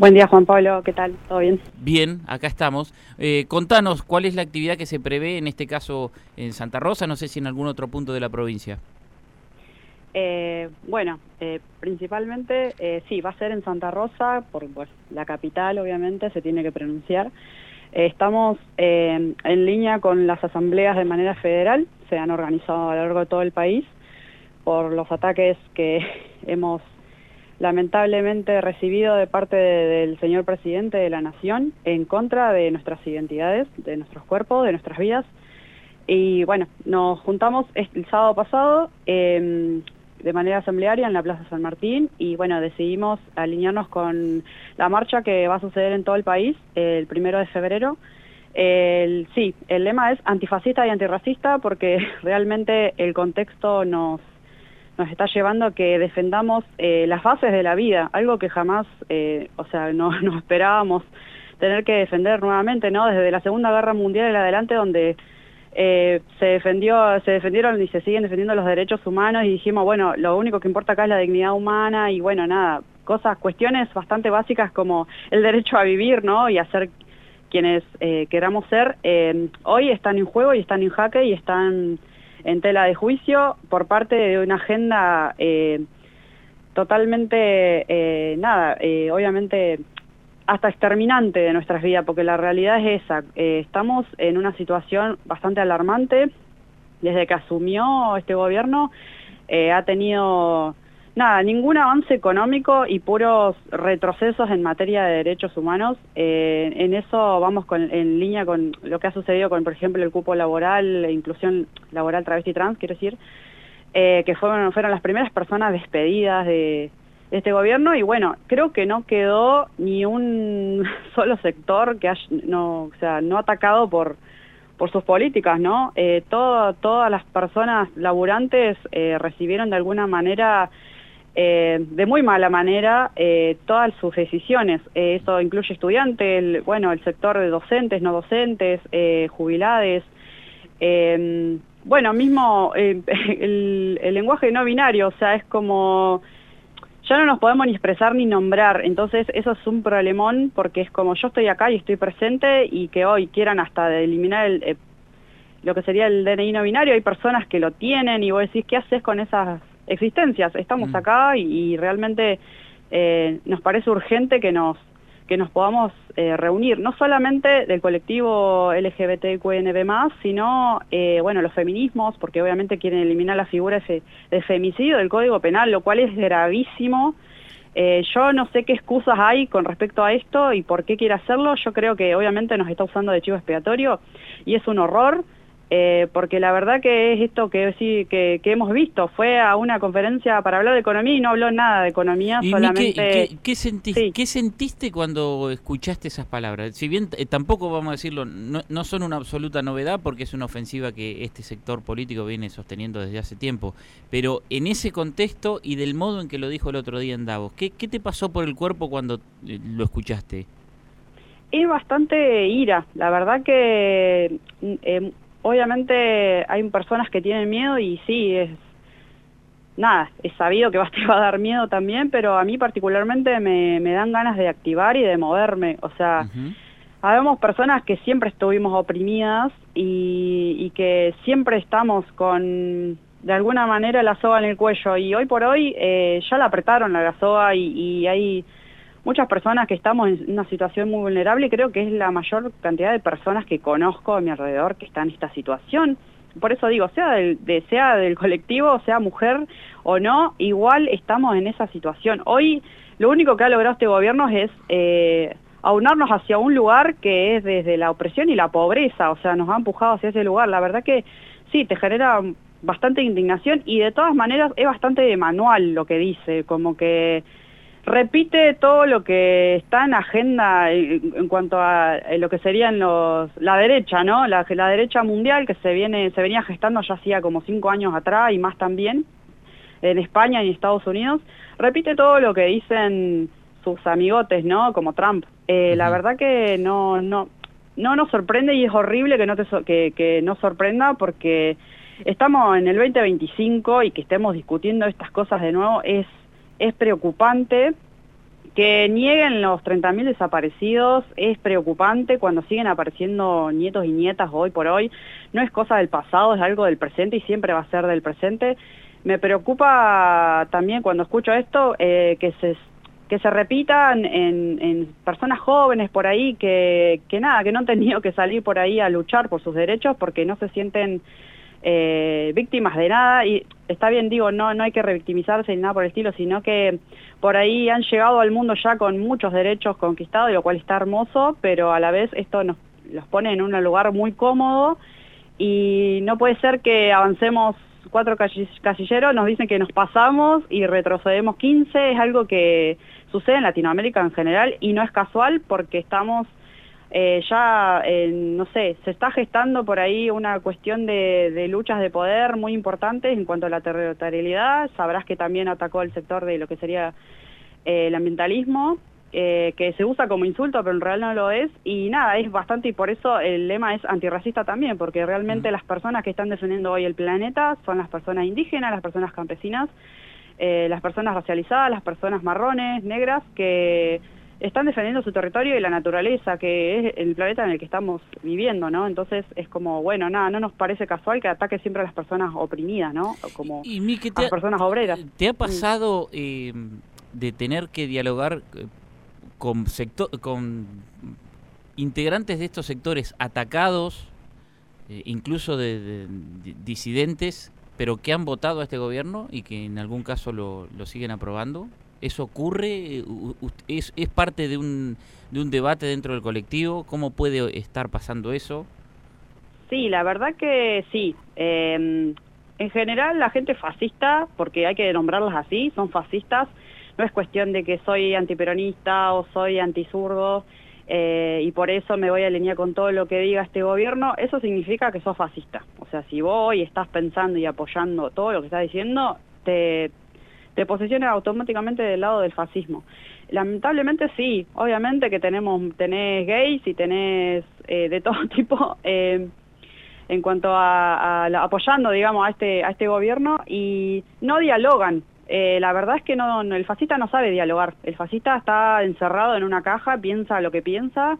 Buen día, Juan Pablo. ¿Qué tal? ¿Todo bien? Bien, acá estamos. Eh, contanos, ¿cuál es la actividad que se prevé en este caso en Santa Rosa? No sé si en algún otro punto de la provincia. Eh, bueno, eh, principalmente eh, sí, va a ser en Santa Rosa, por pues, la capital obviamente se tiene que pronunciar. Eh, estamos en línea con las asambleas de manera federal, se han organizado a lo largo de todo el país por los ataques que hemos lamentablemente recibido de parte del señor presidente de la Nación en contra de nuestras identidades, de nuestros cuerpos, de nuestras vidas. Y bueno, nos juntamos el sábado pasado eh, de manera asamblearia en la Plaza San Martín y bueno, decidimos alinearnos con la marcha que va a suceder en todo el país el primero de febrero. El, sí, el lema es antifascista y antirracista porque realmente el contexto nos nos está llevando a que defendamos eh, las bases de la vida, algo que jamás, eh, o sea, no, esperábamos tener que defender nuevamente, ¿no? Desde la Segunda Guerra Mundial en adelante, donde eh, se defendió, se defendieron y se siguen defendiendo los derechos humanos y dijimos, bueno, lo único que importa acá es la dignidad humana y bueno, nada, cosas, cuestiones bastante básicas como el derecho a vivir, ¿no? Y a ser quienes queramos ser, hoy están en juego y están en jaque y están en tela de juicio por parte de una agenda eh, totalmente, eh, nada, eh, obviamente hasta exterminante de nuestras vidas, porque la realidad es esa. Eh, estamos en una situación bastante alarmante. Desde que asumió este gobierno, eh, ha tenido nada, ningún avance económico y puros retrocesos en materia de derechos humanos. Eh, en eso vamos con, en línea con lo que ha sucedido con, por ejemplo, el cupo laboral, la inclusión laboral travesti trans, quiero decir, eh, que fueron, fueron las primeras personas despedidas de, este gobierno y bueno, creo que no quedó ni un solo sector que haya, no, o sea, no atacado por por sus políticas, ¿no? Eh, todas las personas laburantes recibieron de alguna manera, eh, de muy mala manera, eh, todas sus decisiones. Eh, eso incluye estudiantes, el, bueno, el sector de docentes, no docentes, jubilades. Eh, bueno, mismo el, lenguaje no binario, o sea, es como ya no nos podemos ni expresar ni nombrar, entonces eso es un problemón porque es como yo estoy acá y estoy presente y que hoy quieran hasta eliminar el, lo que sería el DNI no binario, hay personas que lo tienen y vos decís, ¿qué haces con esas existencias? Estamos Mm. acá y, y realmente eh, nos parece urgente que nos que nos podamos eh, reunir, no solamente del colectivo LGBTQNB+, sino, eh, bueno, los feminismos, porque obviamente quieren eliminar la figura de femicidio del Código Penal, lo cual es gravísimo. Eh, yo no sé qué excusas hay con respecto a esto y por qué quiere hacerlo. Yo creo que obviamente nos está usando de chivo expiatorio y es un horror. Eh, porque la verdad que es esto que sí que, que hemos visto, fue a una conferencia para hablar de economía y no habló nada de economía, ¿Y Miki, solamente... ¿qué, Sí. qué sentiste cuando escuchaste esas palabras? Si bien eh, tampoco, vamos a decirlo, no, no son una absoluta novedad porque es una ofensiva que este sector político viene sosteniendo desde hace tiempo, pero en ese contexto y del modo en que lo dijo el otro día en Davos, ¿qué, qué te pasó por el cuerpo cuando eh, lo escuchaste? Es bastante ira, la verdad que mm, eh, obviamente hay personas que tienen miedo y sí, es nada, es sabido que va- te va a dar miedo también, pero a mí particularmente me, me dan ganas de activar y de moverme, o sea, Ujú. habemos personas que siempre estuvimos oprimidas y, y que siempre estamos con de alguna manera la soga en el cuello y hoy por hoy eh, ya la apretaron la soga y, y hay muchas personas que estamos en una situación muy vulnerable y creo que es la mayor cantidad de personas que conozco a mi alrededor que están en esta situación. Por eso digo, sea del, de, sea del colectivo, sea mujer o no, igual estamos en esa situación. Hoy lo único que ha logrado este gobierno es eh, aunarnos hacia un lugar que es desde la opresión y la pobreza, o sea, nos ha empujado hacia ese lugar. La verdad que sí, te genera bastante indignación y de todas maneras es bastante manual lo que dice, como que repite todo lo que está en agenda en, en cuanto a eh, lo que serían los la derecha, ¿no? La, la derecha mundial que se viene se venía gestando ya hacía como cinco años atrás y más también en España y en Estados Unidos, repite todo lo que dicen sus amigotes, ¿no? Como Trump. Eh, La verdad que no no no nos sorprende y es horrible que no te so- que, que no sorprenda porque estamos en el 2025 y que estemos discutiendo estas cosas de nuevo es es preocupante que nieguen los 30.000 desaparecidos es preocupante cuando siguen apareciendo nietos y nietas hoy por hoy. No es cosa del pasado, es algo del presente y siempre va a ser del presente. Me preocupa también cuando escucho esto eh, que se que se repitan en, personas jóvenes por ahí que, que nada, que no han tenido que salir por ahí a luchar por sus derechos porque no se sienten eh, víctimas de nada y está bien digo no no hay que revictimizarse ni nada por el estilo sino que por ahí han llegado al mundo ya con muchos derechos conquistados lo cual está hermoso pero a la vez esto nos los pone en un lugar muy cómodo y no puede ser que avancemos cuatro casilleros nos dicen que nos pasamos y retrocedemos 15 es algo que sucede en Latinoamérica en general y no es casual porque estamos eh, ya, no sé, se está gestando por ahí una cuestión de, luchas de poder muy importantes en cuanto a la territorialidad. Sabrás que también atacó el sector de lo que sería eh, el ambientalismo, eh, que se usa como insulto, pero en realidad no lo es. Y nada, es bastante, y por eso el lema es antirracista también, porque realmente las personas que están defendiendo hoy el planeta son las personas indígenas, las personas campesinas, las personas racializadas, las personas marrones, negras, que están defendiendo su territorio y la naturaleza, que es el planeta en el que estamos viviendo, ¿no? Entonces es como, bueno, nada, no nos parece casual que ataque siempre a las personas oprimidas, ¿no? Como a las personas obreras. ¿Te ha pasado eh, de tener que dialogar eh, con, sector, con integrantes de estos sectores atacados, eh, incluso de, disidentes, pero que han votado a este gobierno y que en algún caso lo, lo siguen aprobando? ¿Eso ocurre? ¿Es, es parte de un, de un debate dentro del colectivo? ¿Cómo puede estar pasando eso? Sí, la verdad que sí. Em, en general la gente fascista, porque hay que nombrarlas así, son fascistas. No es cuestión de que soy antiperonista o soy antisurdo eh, y por eso me voy a alinear con todo lo que diga este gobierno. Eso significa que sos fascista. O sea, si vos hoy estás pensando y apoyando todo lo que estás diciendo, te, te posiciones automáticamente del lado del fascismo. Lamentablemente sí, obviamente que tenemos tenés gays y tenés eh, de todo tipo eh, en cuanto a, apoyando, digamos, a este a este gobierno y no dialogan. Eh, la verdad es que no, el fascista no sabe dialogar. El fascista está encerrado en una caja, piensa lo que piensa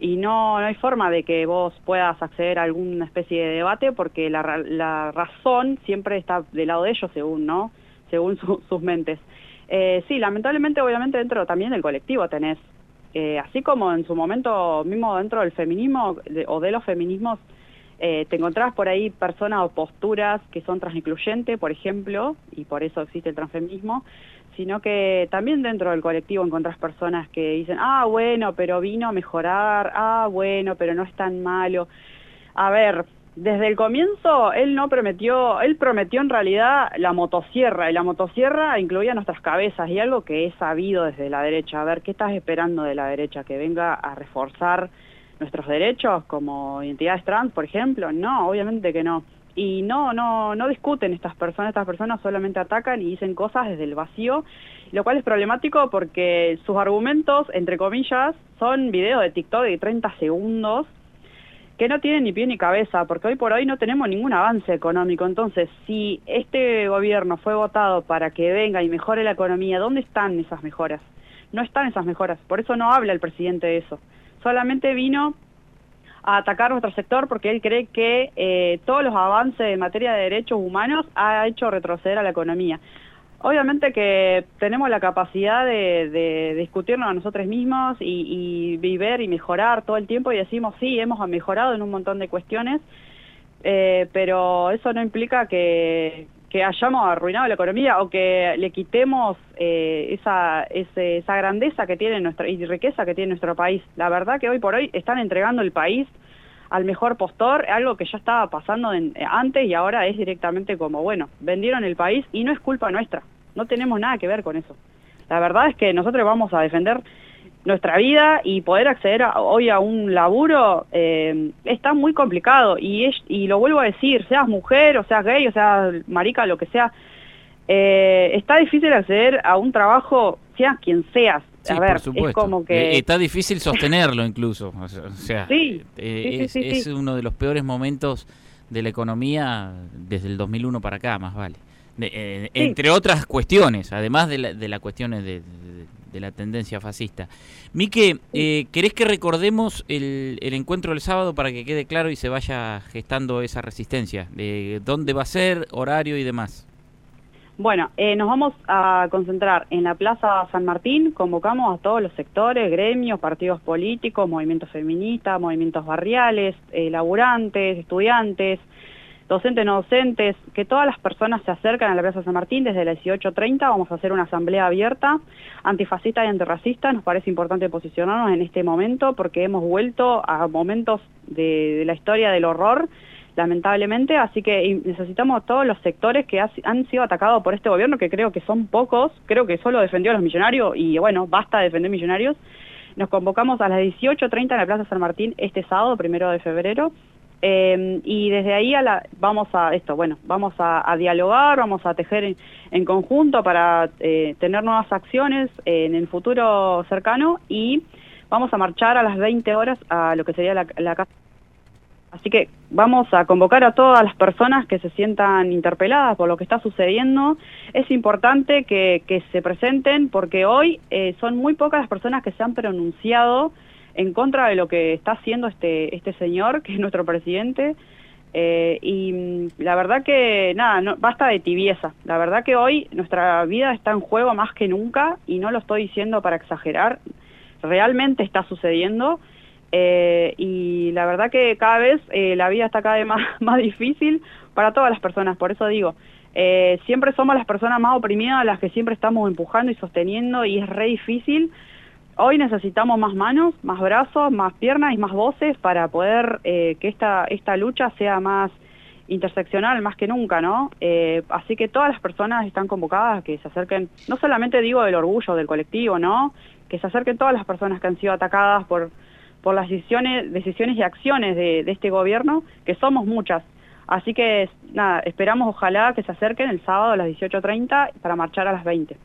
y no, no hay forma de que vos puedas acceder a alguna especie de debate porque la razón siempre está del lado de ellos, según, ¿no? Según sus mentes. Eh, sí, lamentablemente, obviamente, dentro también del colectivo tenés, eh, así como en su momento mismo dentro del feminismo o de los feminismos, eh, te encontrás por ahí personas o posturas que son transincluyentes, por ejemplo, y por eso existe el transfeminismo, sino que también dentro del colectivo encontrás personas que dicen, ah, bueno, pero vino a mejorar, ah, bueno, pero no es tan malo. A ver, desde el comienzo él no prometió, él prometió en realidad la motosierra, y la motosierra incluía nuestras cabezas, y algo que he sabido desde la derecha, a ver, ¿qué estás esperando de la derecha? ¿Que venga a reforzar nuestros derechos como identidades trans, por ejemplo? No, obviamente que no. Y no, no, no discuten estas personas, estas personas solamente atacan y dicen cosas desde el vacío, lo cual es problemático porque sus argumentos, entre comillas, son videos de TikTok de 30 segundos, que no tiene ni pie ni cabeza, porque hoy por hoy no tenemos ningún avance económico. Entonces, si este gobierno fue votado para que venga y mejore la economía, ¿dónde están esas mejoras? No están esas mejoras, por eso no habla el presidente de eso. Solamente vino a atacar nuestro sector porque él cree que eh, todos los avances en materia de derechos humanos ha hecho retroceder a la economía. Obviamente que tenemos la capacidad de, discutirnos a nosotros mismos y, ver y mejorar todo el tiempo y decimos, sí, hemos mejorado en un montón de cuestiones, eh, pero eso no implica que, hayamos arruinado la economía o que le quitemos eh, esa, grandeza que tiene nuestra, y riqueza que tiene nuestro país. La verdad que hoy por hoy están entregando el país al mejor postor, algo que ya estaba pasando antes y ahora es directamente como, bueno, vendieron el país y no es culpa nuestra, no tenemos nada que ver con eso. La verdad es que nosotros vamos a defender nuestra vida y poder acceder hoy a un laburo eh, está muy complicado y, es, y lo vuelvo a decir, seas mujer o seas gay o seas marica, lo que sea, eh, está difícil acceder a un trabajo, seas quien seas, Sí, por supuesto. que... Eh, está difícil sostenerlo incluso. O sea, eh, es, uno de los peores momentos de la economía desde el 2001 para acá, más vale. Eh, entre otras cuestiones, además de, la, de las cuestiones de, de la tendencia fascista. Mique, eh, ¿querés que recordemos el, el, encuentro del sábado para que quede claro y se vaya gestando esa resistencia? De ¿Dónde va a ser, horario y demás? Bueno, eh, nos vamos a concentrar en la Plaza San Martín, convocamos a todos los sectores, gremios, partidos políticos, movimientos feministas, movimientos barriales, eh, laburantes, estudiantes, docentes no docentes, que todas las personas se acercan a la Plaza San Martín desde las 18.30, vamos a hacer una asamblea abierta, antifascista y antirracista, nos parece importante posicionarnos en este momento porque hemos vuelto a momentos de, la historia del horror, lamentablemente, así que necesitamos todos los sectores que han sido atacados por este gobierno, que creo que son pocos, creo que solo defendió a los millonarios y bueno, basta de defender millonarios. Nos convocamos a las 18.30 en la Plaza San Martín este sábado, primero de febrero, eh, y desde ahí vamos a esto, bueno, vamos a, dialogar, vamos a tejer en, conjunto para eh, tener nuevas acciones en el futuro cercano y vamos a marchar a las 20 horas a lo que sería la, la casa Así que vamos a convocar a todas las personas que se sientan interpeladas por lo que está sucediendo. Es importante que, se presenten porque hoy eh, son muy pocas las personas que se han pronunciado en contra de lo que está haciendo este, este señor, que es nuestro presidente. Eh, y mm, la verdad que, nada, no, basta de tibieza. La verdad que hoy nuestra vida está en juego más que nunca y no lo estoy diciendo para exagerar. Realmente está sucediendo eh, y la verdad que cada vez eh, la vida está cada vez más, más difícil para todas las personas, por eso digo, siempre somos las personas más oprimidas las que siempre estamos empujando y sosteniendo y es re difícil. Hoy necesitamos más manos, más brazos, más piernas y más voces para poder que esta, esta lucha sea más interseccional más que nunca, ¿no? así que todas las personas están convocadas a que se acerquen, no solamente digo del orgullo del colectivo, ¿no? Que se acerquen todas las personas que han sido atacadas por por las decisiones, decisiones y acciones de, de este gobierno, que somos muchas. Así que, nada, esperamos ojalá que se acerquen el sábado a las 18.30 para marchar a las 20.